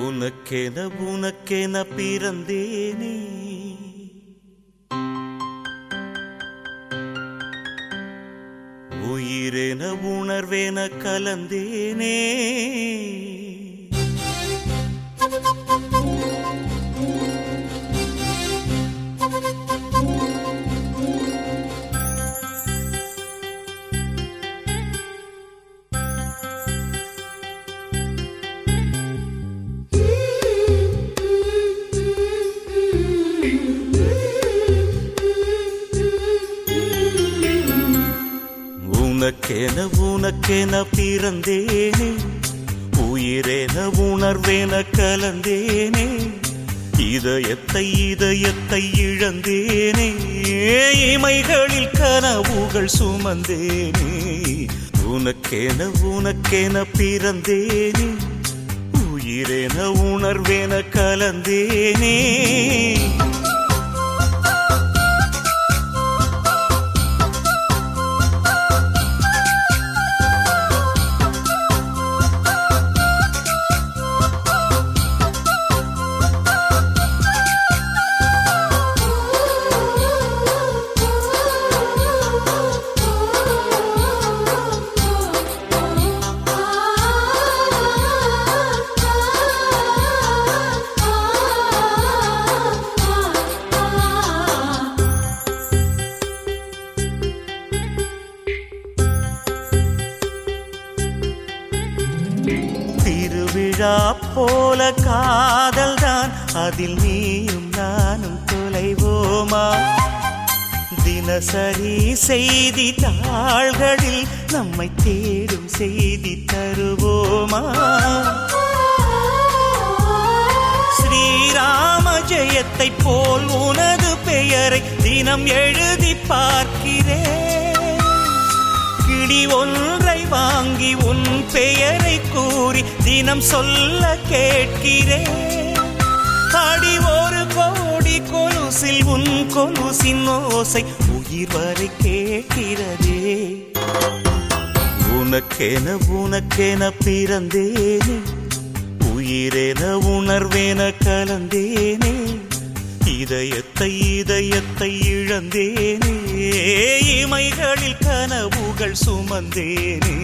உனக்கென உனக்கென பிறந்தேனே. உயிரென உணர்வேன கலந்தேனே. உனக்கென உனக்கென பிறந்தேனே. உயிரென உணர்வேன கலந்தேனே. இதயத்தை இதயத்தை இழந்தேனே. இமைகளில் கனவுகள் சுமந்தேனே. உனக்கென உனக்கென பிறந்தேனே. உயிரென உணர்வேன கலந்தேனே. திருவிழா போல காதல் தான் அதில் நீயும் நானும் தொலைவோமா? தினசரி செய்தி தாள்களில் நம்மை தேடும் செய்தி தருவோமா? ஸ்ரீராம ஜெயத்தை போல் உனது பெயரை தினம் எழுதி பார்க்கிறேன். கிளி ஒன்றை வாங்கி உன் உன் பெயரை கூறி தினம் சொல்ல கேட்கிறேன். அடி ஒரு கோடி கொலுசில் உன் கொலுசின் ஓசை உயிர் வரை கேட்கிறதே. உனக்கென உனக்கென பிறந்தேனே. உயிரென உணர்வேன கலந்தேனே. இதயத்தை இதயத்தை இழந்தேனே. இமைகளில் கனவுகள் சுமந்தேனே.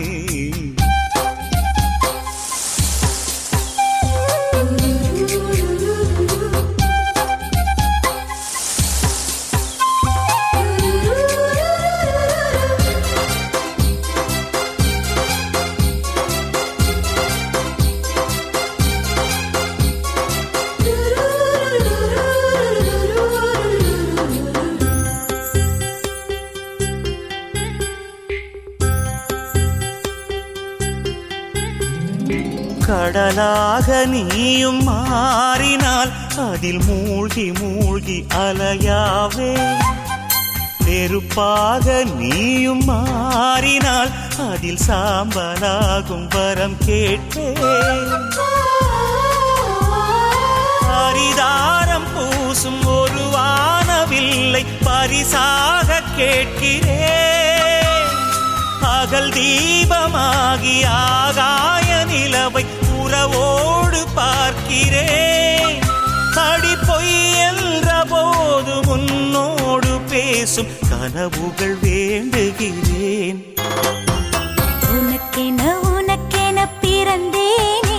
கடலாக நீயும் மாறினால் அதில் மூழ்கி மூழ்கி அலையாவே. நெருப்பாக நீயும் மாறினால் அதில் சாம்பலாகும் வரம் கேட்டே. பரிதாரம் பூசும் ஒரு வானவில்லை பரிசாக கேட்கிறே. அகல் தீபமாகி ஆகாய நிலவை பார்க்கிறேன் அடி பொய் என்ற போது முன்னோடு பேசும் கனவுகள் வேண்டுகிறேன். உனக்கென உனக்கென பிறந்தேனே.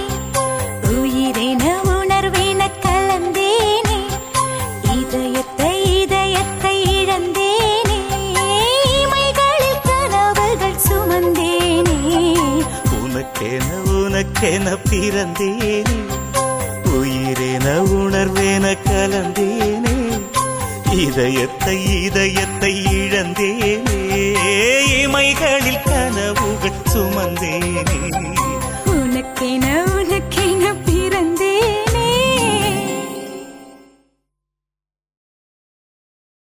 உயிரென உணர்வேன கலந்தேனே. இதயத்தை இதயத்தை இழந்தேனே. இமைகளில் கனவுகள் சுமந்தேனே. உனக்கென உனக்கென பிறந்தேனே. உயிரென உணர்வேன கலந்தேனே. இதயத்தை இதயத்தை இழந்தேனே. இமைகளில் கனவுகள் சுமந்தேனே. உனக்கென உனக்கே